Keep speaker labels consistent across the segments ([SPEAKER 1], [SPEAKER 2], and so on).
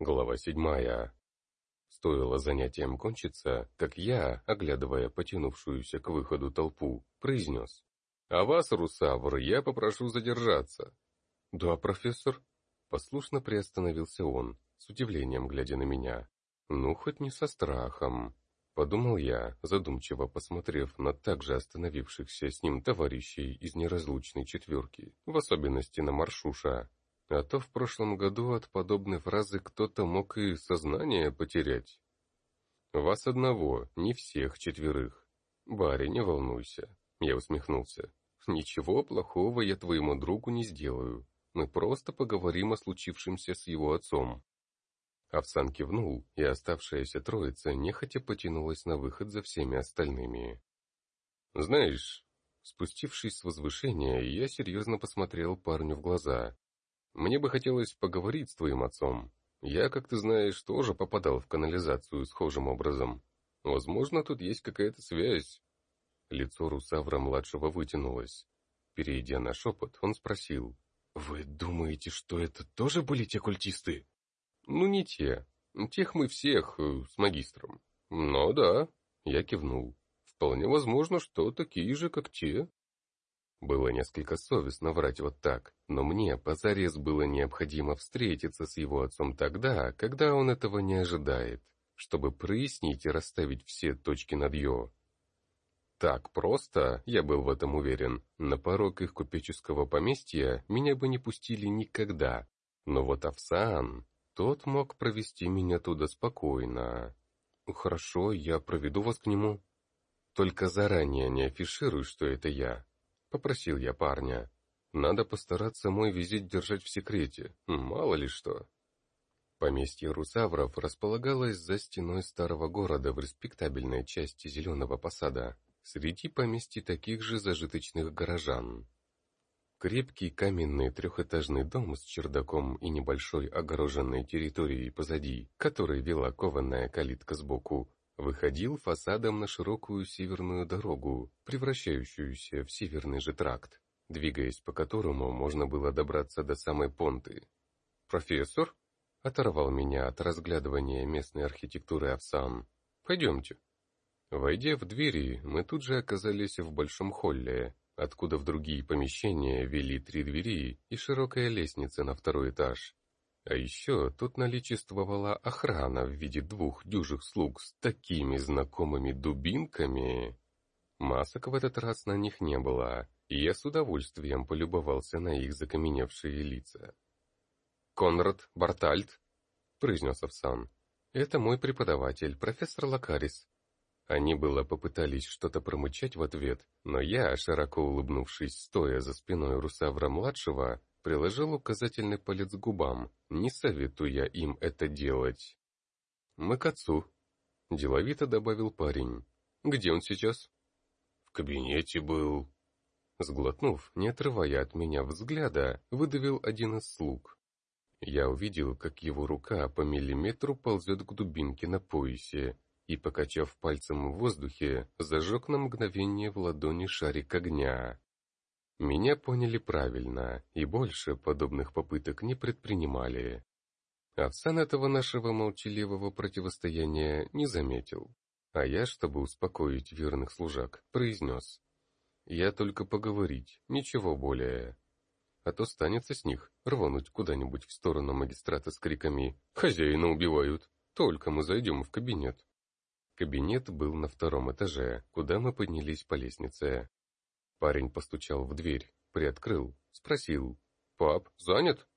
[SPEAKER 1] Глава седьмая. Стоило занятием кончиться, как я, оглядывая потянувшуюся к выходу толпу, произнес. «А вас, Русавр, я попрошу задержаться». «Да, профессор». Послушно приостановился он, с удивлением глядя на меня. «Ну, хоть не со страхом». Подумал я, задумчиво посмотрев на также остановившихся с ним товарищей из неразлучной четверки, в особенности на Маршуша. А то в прошлом году от подобной фразы кто-то мог и сознание потерять. Вас одного, не всех четверых. Барри, не волнуйся. Я усмехнулся. Ничего плохого я твоему другу не сделаю. Мы просто поговорим о случившемся с его отцом. Овсан кивнул, и оставшаяся троица нехотя потянулась на выход за всеми остальными. «Знаешь...» Спустившись с возвышения, я серьезно посмотрел парню в глаза. Мне бы хотелось поговорить с твоим отцом. Я, как ты знаешь, тоже попадал в канализацию схожим образом. Возможно, тут есть какая-то связь. Лицо Русавра-младшего вытянулось. Перейдя на шепот, он спросил. «Вы думаете, что это тоже были те культисты?» «Ну, не те. Тех мы всех, э, с магистром. Но да», — я кивнул. «Вполне возможно, что такие же, как те». Было несколько совестно врать вот так, но мне позарез было необходимо встретиться с его отцом тогда, когда он этого не ожидает, чтобы прояснить и расставить все точки над «ё». Так просто, я был в этом уверен, на порог их купеческого поместья меня бы не пустили никогда. Но вот Овсан, тот мог провести меня туда спокойно. Хорошо, я проведу вас к нему. Только заранее не афишируй, что это я. Попросил я парня. Надо постараться мой визит держать в секрете, мало ли что. Поместье Русавров располагалось за стеной старого города в респектабельной части Зеленого Посада, среди поместьй таких же зажиточных горожан. Крепкий каменный трехэтажный дом с чердаком и небольшой огороженной территорией позади, которой вела кованая калитка сбоку, выходил фасадом на широкую северную дорогу, превращающуюся в северный же тракт, двигаясь по которому можно было добраться до самой Понты. «Профессор?» — оторвал меня от разглядывания местной архитектуры Овсан. «Пойдемте». Войдя в двери, мы тут же оказались в большом холле, откуда в другие помещения вели три двери и широкая лестница на второй этаж. А еще тут наличествовала охрана в виде двух дюжих слуг с такими знакомыми дубинками. Масок в этот раз на них не было, и я с удовольствием полюбовался на их закаменевшие лица. «Конрад Бартальд», — произнес Овсан, — «это мой преподаватель, профессор Лакарис». Они было попытались что-то промычать в ответ, но я, широко улыбнувшись, стоя за спиной Русавра-младшего, приложил указательный палец к губам, не советуя им это делать. «Мы к отцу», — деловито добавил парень. «Где он сейчас?» «В кабинете был». Сглотнув, не отрывая от меня взгляда, выдавил один из слуг. Я увидел, как его рука по миллиметру ползет к дубинке на поясе, и, покачав пальцем в воздухе, зажег на мгновение в ладони шарик огня. Меня поняли правильно, и больше подобных попыток не предпринимали. Овсан этого нашего молчаливого противостояния не заметил. А я, чтобы успокоить верных служак, произнес. Я только поговорить, ничего более. А то станется с них рвануть куда-нибудь в сторону магистрата с криками «Хозяина убивают! Только мы зайдем в кабинет!» Кабинет был на втором этаже, куда мы поднялись по лестнице. Парень постучал в дверь, приоткрыл, спросил. «Пап, занят?»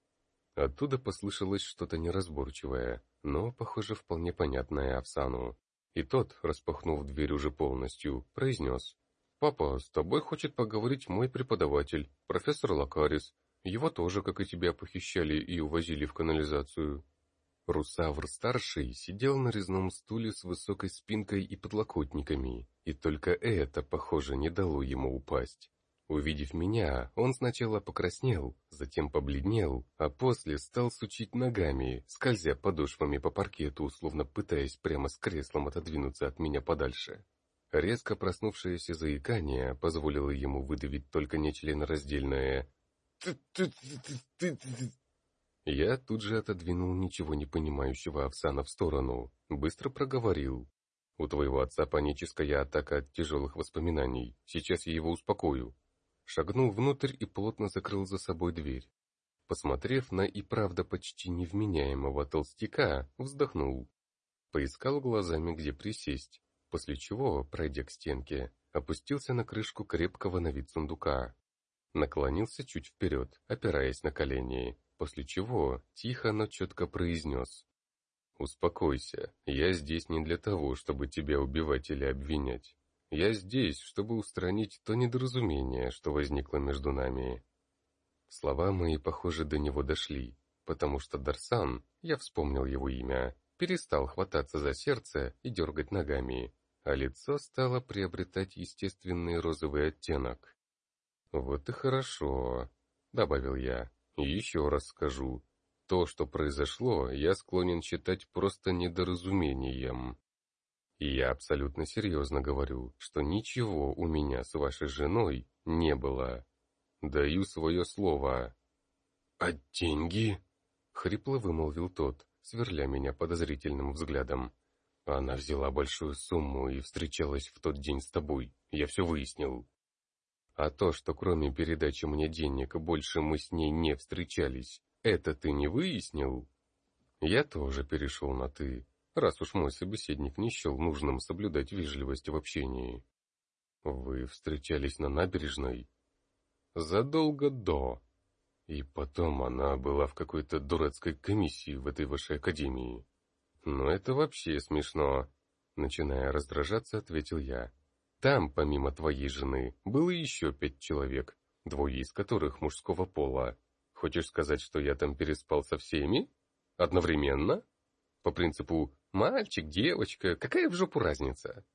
[SPEAKER 1] Оттуда послышалось что-то неразборчивое, но, похоже, вполне понятное Овсану. И тот, распахнув дверь уже полностью, произнес. «Папа, с тобой хочет поговорить мой преподаватель, профессор Лакарис. Его тоже, как и тебя, похищали и увозили в канализацию». Русавр-старший сидел на резном стуле с высокой спинкой и подлокотниками, и только это, похоже, не дало ему упасть. Увидев меня, он сначала покраснел, затем побледнел, а после стал сучить ногами, скользя подошвами по паркету, словно пытаясь прямо с креслом отодвинуться от меня подальше. Резко проснувшееся заикание позволило ему выдавить только нечленораздельное «ты-ты-ты-ты-ты-ты». Я тут же отодвинул ничего не понимающего Овсана в сторону, быстро проговорил. «У твоего отца паническая атака от тяжелых воспоминаний. Сейчас я его успокою». Шагнул внутрь и плотно закрыл за собой дверь. Посмотрев на и правда почти невменяемого толстяка, вздохнул. Поискал глазами, где присесть, после чего, пройдя к стенке, опустился на крышку крепкого на вид сундука. Наклонился чуть вперед, опираясь на колени, после чего тихо, но четко произнес. «Успокойся, я здесь не для того, чтобы тебя убивать или обвинять. Я здесь, чтобы устранить то недоразумение, что возникло между нами». Слова мои, похоже, до него дошли, потому что Дарсан, я вспомнил его имя, перестал хвататься за сердце и дергать ногами, а лицо стало приобретать естественный розовый оттенок. «Вот и хорошо», — добавил я. Еще раз скажу. То, что произошло, я склонен считать просто недоразумением. И я абсолютно серьезно говорю, что ничего у меня с вашей женой не было. Даю свое слово. «А деньги?» — хрипло вымолвил тот, сверля меня подозрительным взглядом. Она взяла большую сумму и встречалась в тот день с тобой. Я все выяснил. А то, что кроме передачи мне денег больше мы с ней не встречались, это ты не выяснил? Я тоже перешел на «ты», раз уж мой собеседник не счел нужным соблюдать вежливость в общении. Вы встречались на набережной? Задолго до. И потом она была в какой-то дурацкой комиссии в этой вашей академии. «Но это вообще смешно», — начиная раздражаться, ответил я. «Там, помимо твоей жены, было еще пять человек, двое из которых мужского пола. Хочешь сказать, что я там переспал со всеми? Одновременно? По принципу «мальчик, девочка, какая в жопу разница?»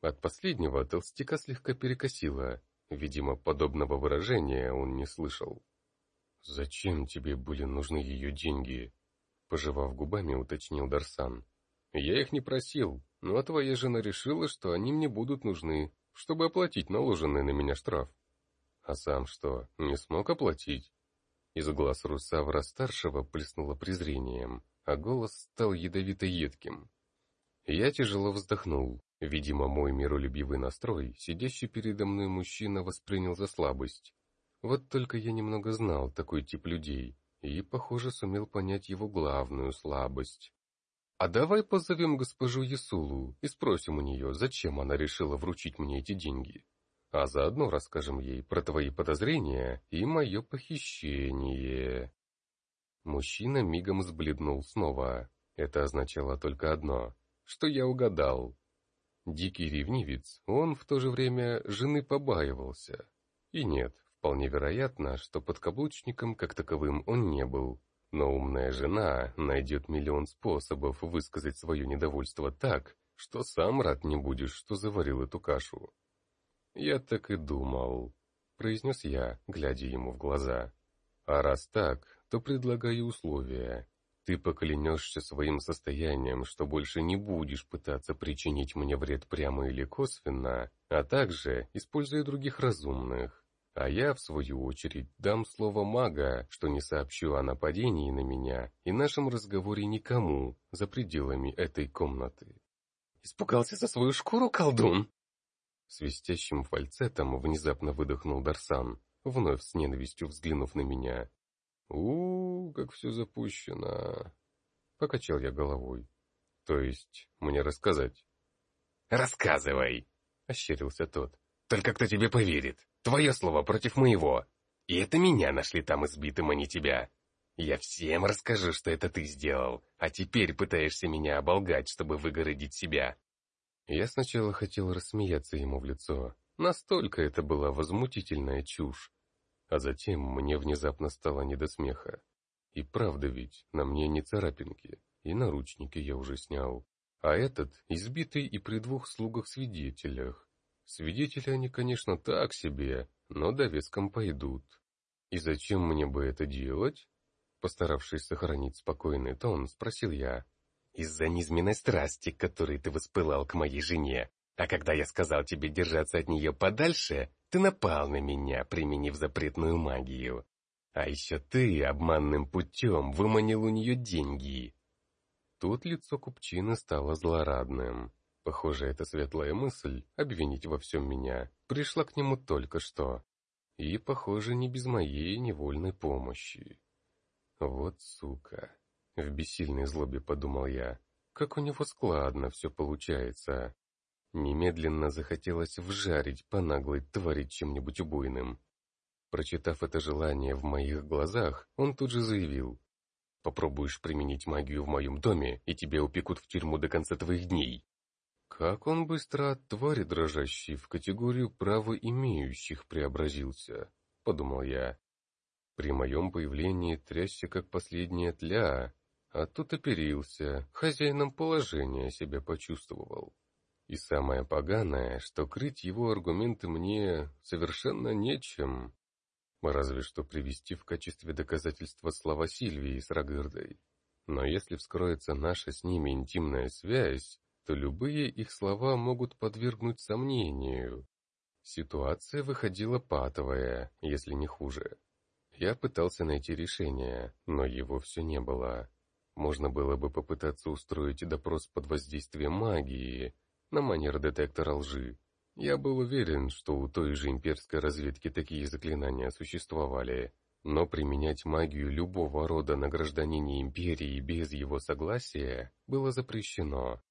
[SPEAKER 1] От последнего толстяка слегка перекосило. Видимо, подобного выражения он не слышал. «Зачем тебе были нужны ее деньги?» Пожевав губами, уточнил Дарсан. «Я их не просил, но твоя жена решила, что они мне будут нужны, чтобы оплатить наложенный на меня штраф». «А сам что, не смог оплатить?» Из глаз Русавра-старшего плеснуло презрением, а голос стал ядовито-едким. Я тяжело вздохнул. Видимо, мой миролюбивый настрой, сидящий передо мной мужчина воспринял за слабость. Вот только я немного знал такой тип людей, и, похоже, сумел понять его главную слабость. «А давай позовем госпожу Ясулу и спросим у нее, зачем она решила вручить мне эти деньги. А заодно расскажем ей про твои подозрения и мое похищение». Мужчина мигом сбледнул снова. Это означало только одно, что я угадал. Дикий ревнивец, он в то же время жены побаивался. И нет, Вполне вероятно, что подкаблучником как таковым он не был. Но умная жена найдет миллион способов высказать свое недовольство так, что сам рад не будешь, что заварил эту кашу. «Я так и думал», — произнес я, глядя ему в глаза. «А раз так, то предлагаю условия. Ты поклянешься своим состоянием, что больше не будешь пытаться причинить мне вред прямо или косвенно, а также используя других разумных. А я, в свою очередь, дам слово мага, что не сообщу о нападении на меня и нашем разговоре никому за пределами этой комнаты. «Испугался за свою шкуру, колдун?» Свистящим фальцетом внезапно выдохнул Дарсан, вновь с ненавистью взглянув на меня. у, как все запущено!» Покачал я головой. «То есть, мне рассказать?»
[SPEAKER 2] «Рассказывай!» — ощерился тот. «Только кто тебе поверит?» Твое слово против моего. И это меня нашли там избитым, а не тебя. Я всем расскажу, что это ты сделал, а теперь пытаешься меня оболгать, чтобы выгородить себя».
[SPEAKER 1] Я сначала хотел рассмеяться ему в лицо. Настолько это была возмутительная чушь. А затем мне внезапно стало не до смеха. И правда ведь, на мне не царапинки, и наручники я уже снял. А этот избитый и при двух слугах-свидетелях. Свидетели они, конечно, так себе, но довеском пойдут. И зачем мне бы это делать? Постаравшись сохранить спокойный тон, спросил я.
[SPEAKER 2] Из-за низменной страсти, которой ты воспылал к моей жене. А когда я сказал тебе держаться от нее подальше, ты напал на меня, применив запретную магию. А еще ты обманным путем выманил у нее деньги.
[SPEAKER 1] Тут лицо купчины стало злорадным. Похоже, эта светлая мысль, обвинить во всем меня, пришла к нему только что. И, похоже, не без моей невольной помощи. Вот сука. В бессильной злобе подумал я. Как у него складно все получается. Немедленно захотелось вжарить по наглой твари чем-нибудь убойным. Прочитав это желание в моих глазах, он тут же заявил. «Попробуешь применить магию в моем доме, и тебя упекут в тюрьму до конца твоих дней». Как он быстро от твари дрожащей в категорию правоимеющих преобразился, подумал я. При моем появлении трясся как последняя тля, а тут оперился, хозяином положения себя почувствовал. И самое поганое, что крыть его аргументы мне совершенно нечем, разве что привести в качестве доказательства слова Сильвии с Рагырдой. Но если вскроется наша с ними интимная связь, то любые их слова могут подвергнуть сомнению. Ситуация выходила патовая, если не хуже. Я пытался найти решение, но его все не было. Можно было бы попытаться устроить допрос под воздействием магии, на манер детектора лжи. Я был уверен, что у той же имперской разведки такие заклинания существовали, но применять магию любого рода на гражданине империи без его согласия было запрещено.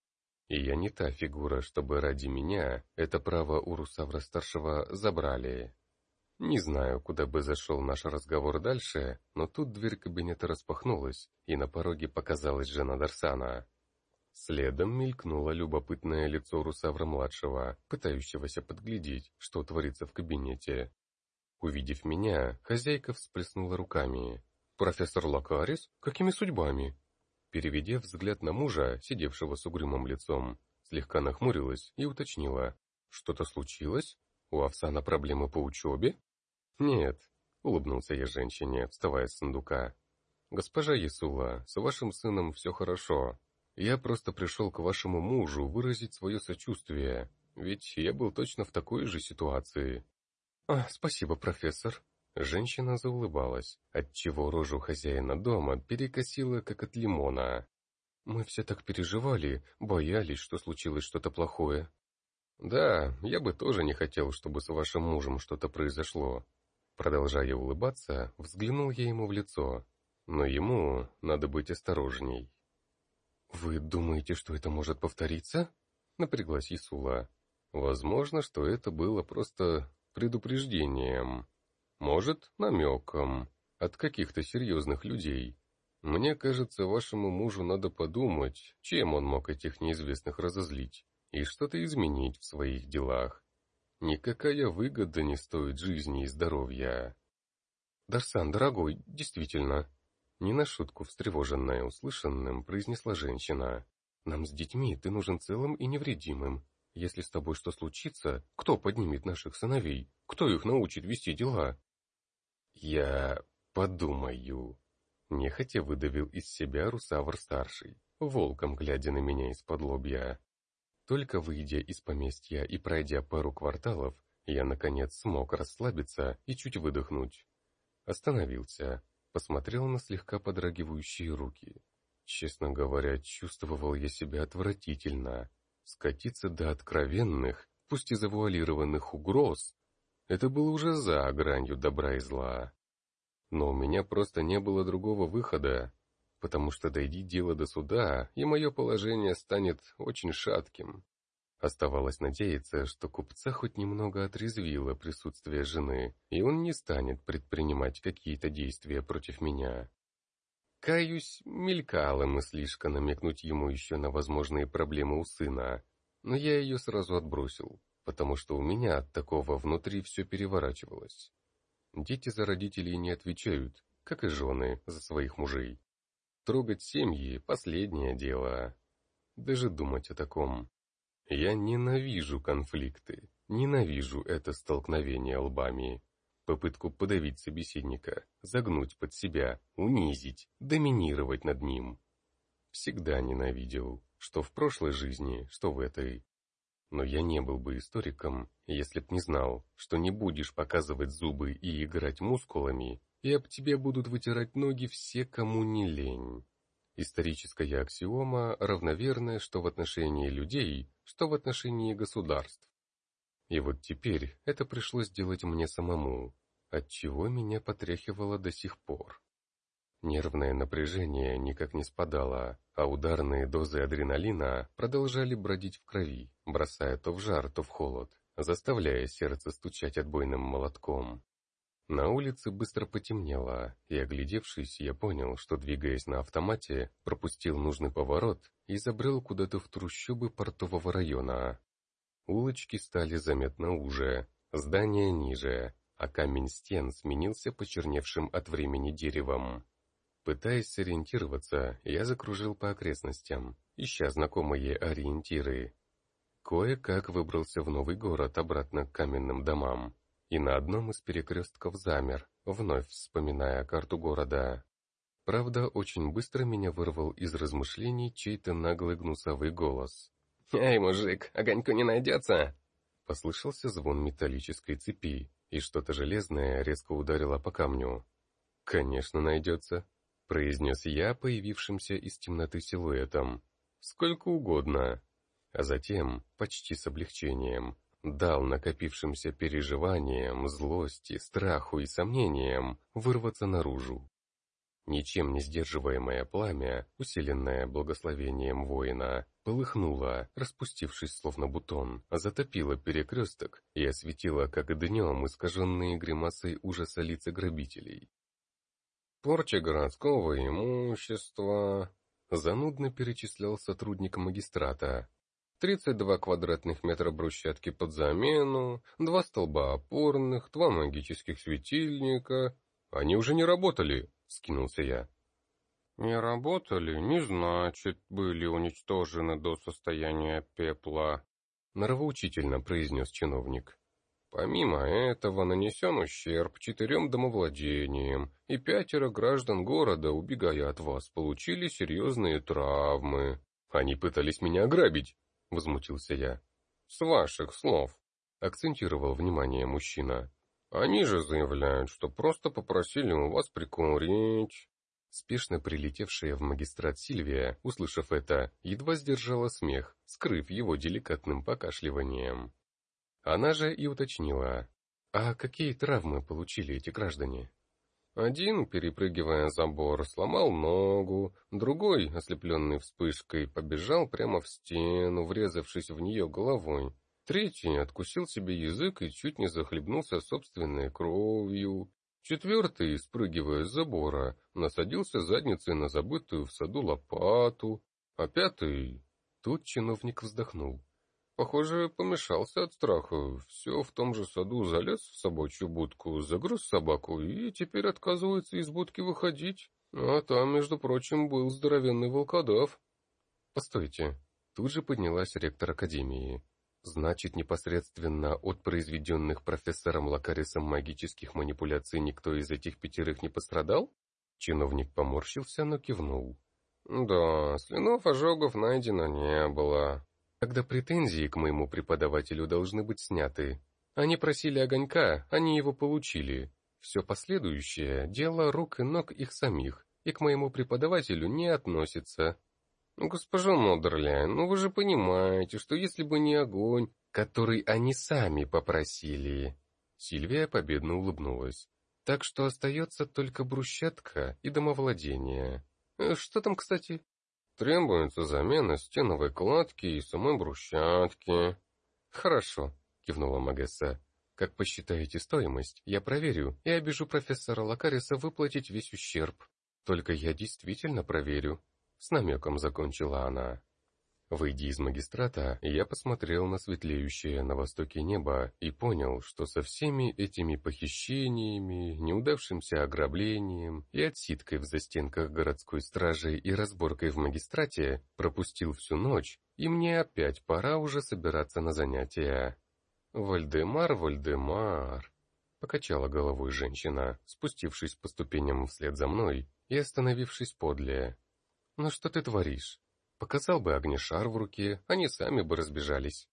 [SPEAKER 1] И я не та фигура, чтобы ради меня это право у Русавра-старшего забрали. Не знаю, куда бы зашел наш разговор дальше, но тут дверь кабинета распахнулась, и на пороге показалась жена Дарсана. Следом мелькнуло любопытное лицо Русавра-младшего, пытающегося подглядеть, что творится в кабинете. Увидев меня, хозяйка всплеснула руками. «Профессор Лакарис? Какими судьбами?» Переведя взгляд на мужа, сидевшего с угрюмым лицом, слегка нахмурилась и уточнила. «Что-то случилось? У Овсана проблемы по учебе?» «Нет», — улыбнулся я женщине, вставая с сундука. «Госпожа Ясула, с вашим сыном все хорошо. Я просто пришел к вашему мужу выразить свое сочувствие, ведь я был точно в такой же ситуации». «А, спасибо, профессор», Женщина заулыбалась, отчего рожу хозяина дома перекосила, как от лимона. «Мы все так переживали, боялись, что случилось что-то плохое». «Да, я бы тоже не хотел, чтобы с вашим мужем что-то произошло». Продолжая улыбаться, взглянул я ему в лицо. Но ему надо быть осторожней. «Вы думаете, что это может повториться?» Напряглась Исула. «Возможно, что это было просто предупреждением», может, намеком. От каких-то серьезных людей. Мне кажется, вашему мужу надо подумать, чем он мог этих неизвестных разозлить, и что-то изменить в своих делах. Никакая выгода не стоит жизни и здоровья. Дарсан, дорогой, действительно. Не на шутку встревоженная услышанным, произнесла женщина. Нам с детьми ты нужен целым и невредимым. Если с тобой что случится, кто поднимет наших сыновей? Кто их научит вести дела? «Я подумаю», — нехотя выдавил из себя Русавр-старший, волком глядя на меня из-под лобья. Только выйдя из поместья и пройдя пару кварталов, я, наконец, смог расслабиться и чуть выдохнуть. Остановился, посмотрел на слегка подрагивающие руки. Честно говоря, чувствовал я себя отвратительно. Скатиться до откровенных, пусть и завуалированных угроз, это было уже за гранью добра и зла. Но у меня просто не было другого выхода, потому что дойди дело до суда, и мое положение станет очень шатким. Оставалось надеяться, что купца хоть немного отрезвило присутствие жены, и он не станет предпринимать какие-то действия против меня. Каюсь, мелькало мыслишка намекнуть ему еще на возможные проблемы у сына, но я ее сразу отбросил потому что у меня от такого внутри все переворачивалось. Дети за родителей не отвечают, как и жены за своих мужей. Трогать семьи – последнее дело. Даже думать о таком. Я ненавижу конфликты, ненавижу это столкновение лбами. Попытку подавить собеседника, загнуть под себя, унизить, доминировать над ним. Всегда ненавидел, что в прошлой жизни, что в этой. Но я не был бы историком, если б не знал, что не будешь показывать зубы и играть мускулами, и об тебе будут вытирать ноги все, кому не лень. Историческая аксиома равноверная что в отношении людей, что в отношении государств. И вот теперь это пришлось делать мне самому, отчего меня потряхивало до сих пор. Нервное напряжение никак не спадало, а ударные дозы адреналина продолжали бродить в крови, бросая то в жар, то в холод, заставляя сердце стучать отбойным молотком. На улице быстро потемнело, и, оглядевшись, я понял, что, двигаясь на автомате, пропустил нужный поворот и забрел куда-то в трущобы портового района. Улочки стали заметно уже, здания ниже, а камень стен сменился почерневшим от времени деревом. Пытаясь сориентироваться, я закружил по окрестностям, ища знакомые ориентиры. Кое-как выбрался в новый город обратно к каменным домам, и на одном из перекрестков замер, вновь вспоминая карту города. Правда, очень быстро меня вырвал из размышлений чей-то наглый гнусовый голос.
[SPEAKER 2] «Эй, мужик, огоньку не найдется?»
[SPEAKER 1] Послышался звон металлической цепи, и что-то железное резко ударило по камню. «Конечно найдется», произнес я появившимся из темноты силуэтом. «Сколько угодно». А затем, почти с облегчением, дал накопившимся переживаниям, злости, страху и сомнениям вырваться наружу. Ничем не сдерживаемое пламя, усиленное благословением воина, полыхнуло, распустившись словно бутон, затопило перекресток и осветило, как днем, искаженные гримасой ужаса лица грабителей.
[SPEAKER 2] Порча городского имущества,
[SPEAKER 1] занудно перечислял сотрудник магистрата.
[SPEAKER 2] 32 квадратных метра брусчатки под замену, два столба опорных, два магических светильника.
[SPEAKER 1] Они уже не работали, скинулся я.
[SPEAKER 2] Не работали, не значит, были уничтожены до состояния пепла,
[SPEAKER 1] Норовоучительно произнес чиновник.
[SPEAKER 2] Помимо этого нанесен ущерб четырем домовладениям, и пятеро граждан города, убегая от вас, получили серьезные травмы.
[SPEAKER 1] Они пытались меня ограбить, возмутился я.
[SPEAKER 2] С ваших слов,
[SPEAKER 1] акцентировал внимание мужчина.
[SPEAKER 2] Они же заявляют, что просто попросили у вас прикурить.
[SPEAKER 1] Спешно прилетевшая в магистрат Сильвия, услышав это, едва сдержала смех, скрыв его деликатным покашливанием. Она же и уточнила, а какие травмы получили эти граждане?
[SPEAKER 2] Один, перепрыгивая забор, сломал ногу, другой, ослепленный вспышкой, побежал прямо в стену, врезавшись в нее головой. Третий откусил себе язык и чуть не захлебнулся собственной кровью. Четвертый, спрыгивая с забора, насадился задницей на забытую в саду лопату. А пятый... Тут чиновник вздохнул. Похоже, помешался от страха. Все в том же саду залез в собачью будку, загрыз собаку и теперь отказывается из будки выходить. А там, между прочим, был здоровенный волкодав.
[SPEAKER 1] Постойте. Тут же поднялась ректор Академии. Значит, непосредственно от произведенных профессором Лакарисом магических манипуляций никто из этих пятерых не пострадал? Чиновник поморщился, но кивнул.
[SPEAKER 2] Да, следов ожогов найдено не было.
[SPEAKER 1] Тогда претензии к моему преподавателю должны быть сняты. Они просили огонька, они его получили. Все последующее – дело рук и ног их самих, и к моему преподавателю не относится.
[SPEAKER 2] Госпожа Модерляйн, ну вы же понимаете, что если бы не огонь,
[SPEAKER 1] который они сами попросили. Сильвия победно улыбнулась. Так что остается только брусчатка и домовладение.
[SPEAKER 2] Э, что там, кстати? Требуется замена стеновой кладки и самой брусчатки.
[SPEAKER 1] Хорошо, кивнула Магесса. Как посчитаете стоимость, я проверю и обижу профессора Лакариса выплатить весь ущерб. Только я действительно проверю. С намеком закончила она. Выйдя из магистрата, я посмотрел на светлеющее на востоке небо и понял, что со всеми этими похищениями, неудавшимся ограблением и отсидкой в застенках городской стражи и разборкой в магистрате пропустил всю ночь, и мне опять пора уже собираться на занятия. «Вальдемар, Вальдемар!» — покачала головой женщина, спустившись по ступеням вслед за мной и остановившись подле. «Ну что ты творишь?» Показал бы огнешар в руке, они сами бы разбежались.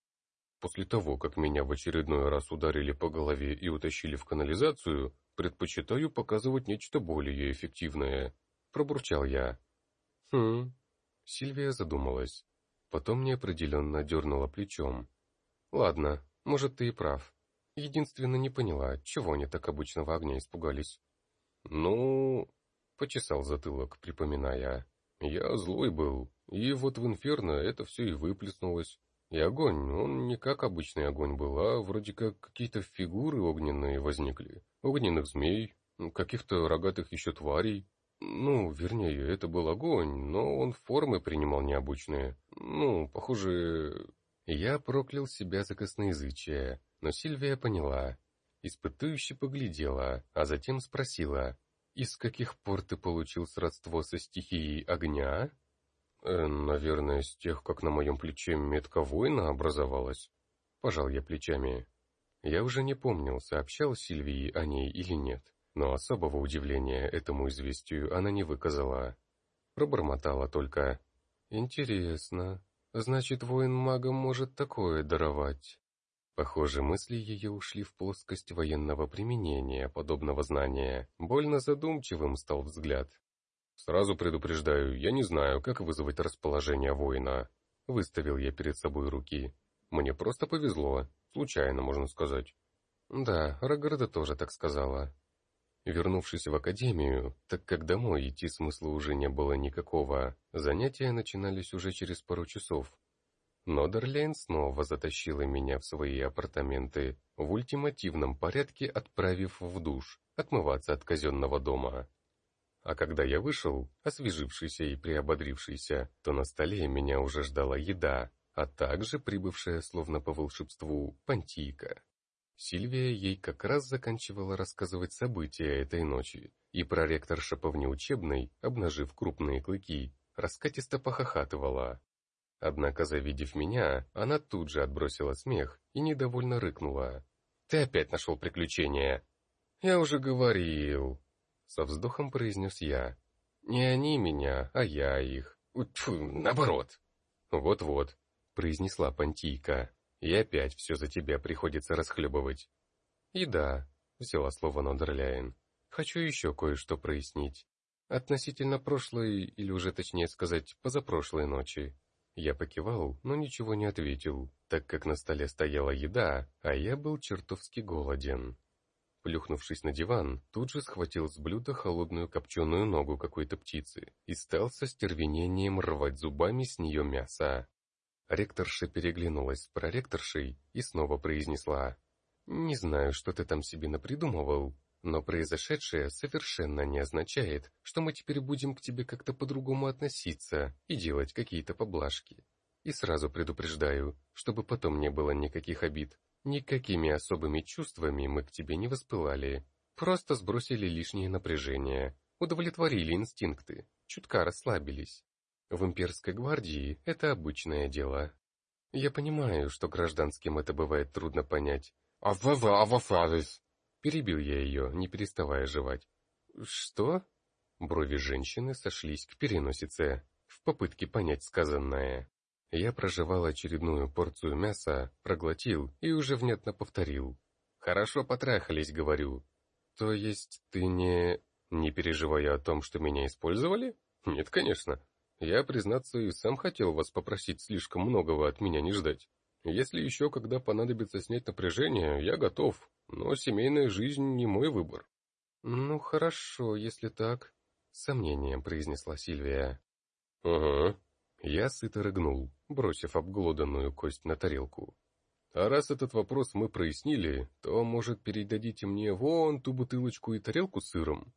[SPEAKER 1] После того, как меня в очередной раз ударили по голове и утащили в канализацию, предпочитаю показывать нечто более эффективное», — пробурчал я. «Хм...» Сильвия задумалась. Потом неопределенно дернула плечом. «Ладно, может, ты и прав. Единственно не поняла, чего они так обычного огня испугались». «Ну...» — почесал затылок, припоминая. «Я злой был, и вот в инферно это все и выплеснулось. И огонь, он не как обычный огонь был, а вроде как какие-то фигуры огненные возникли. Огненных змей, каких-то рогатых еще тварей. Ну, вернее, это был огонь, но он формы принимал необычные. Ну, похоже... Я проклял себя за косноязычие, но Сильвия поняла. Испытующе поглядела, а затем спросила, «Из каких пор ты получил сродство со стихией огня?» Э, «Наверное, с тех, как на моем плече метка воина образовалась». Пожал я плечами. Я уже не помнил, сообщал Сильвии о ней или нет, но особого удивления этому известию она не выказала. Пробормотала только. «Интересно. Значит, воин магом может такое даровать». Похоже, мысли ее ушли в плоскость военного применения подобного знания. Больно задумчивым стал взгляд. «Сразу предупреждаю, я не знаю, как вызвать расположение воина». Выставил я перед собой руки. «Мне просто повезло. Случайно, можно сказать». «Да, Рагарда тоже так сказала». Вернувшись в академию, так как домой идти смысла уже не было никакого, занятия начинались уже через пару часов. Но Дарлейн снова затащила меня в свои апартаменты, в ультимативном порядке отправив в душ, отмываться от казенного дома. А когда я вышел, освежившийся и приободрившийся, то на столе меня уже ждала еда, а также прибывшая, словно по волшебству, пантийка. Сильвия ей как раз заканчивала рассказывать события этой ночи, и проректорша по внеучебной, обнажив крупные клыки, раскатисто похохатывала. Однако, завидев меня, она тут же отбросила смех и недовольно рыкнула. «Ты опять нашел приключения!» «Я уже говорил!» Со вздохом произнес я. «Не они меня, а я их. Тьфу, наоборот!» «Вот-вот», — произнесла Пантийка. «И опять все за тебя приходится расхлебывать». «И да», — взяла слово Нодерляйн. «Хочу еще кое-что прояснить. Относительно прошлой, или уже точнее сказать, позапрошлой ночи. Я покивал, но ничего не ответил, так как на столе стояла еда, а я был чертовски голоден. Плюхнувшись на диван, тут же схватил с блюда холодную копченую ногу какой-то птицы и стал со стервенением рвать зубами с нее мясо. Ректорша переглянулась с проректоршей и снова произнесла. «Не знаю, что ты там себе напридумывал, но произошедшее совершенно не означает, что мы теперь будем к тебе как-то по-другому относиться и делать какие-то поблажки. И сразу предупреждаю, чтобы потом не было никаких обид. Никакими особыми чувствами мы к тебе не воспылали. Просто сбросили лишнее напряжение, удовлетворили инстинкты, чутка расслабились. В имперской гвардии это обычное дело. Я понимаю, что гражданским это бывает трудно понять. а «Авава-авафавис!» Перебил я ее, не переставая жевать. «Что?» Брови женщины сошлись к переносице, в попытке понять сказанное. Я прожевал очередную порцию мяса, проглотил и уже внятно повторил. «Хорошо потрахались, говорю». «То есть ты не...» «Не переживая о том, что меня использовали?» «Нет, конечно. Я, признаться, и сам хотел вас попросить слишком многого от меня не ждать. Если еще когда понадобится снять напряжение, я готов, но семейная жизнь не мой выбор». «Ну, хорошо, если так», — сомнением произнесла Сильвия. «Ага», я сыто рыгнул, бросив обглоданную кость на тарелку. «А раз этот вопрос мы прояснили, то, может, передадите мне вон ту бутылочку и тарелку с сыром?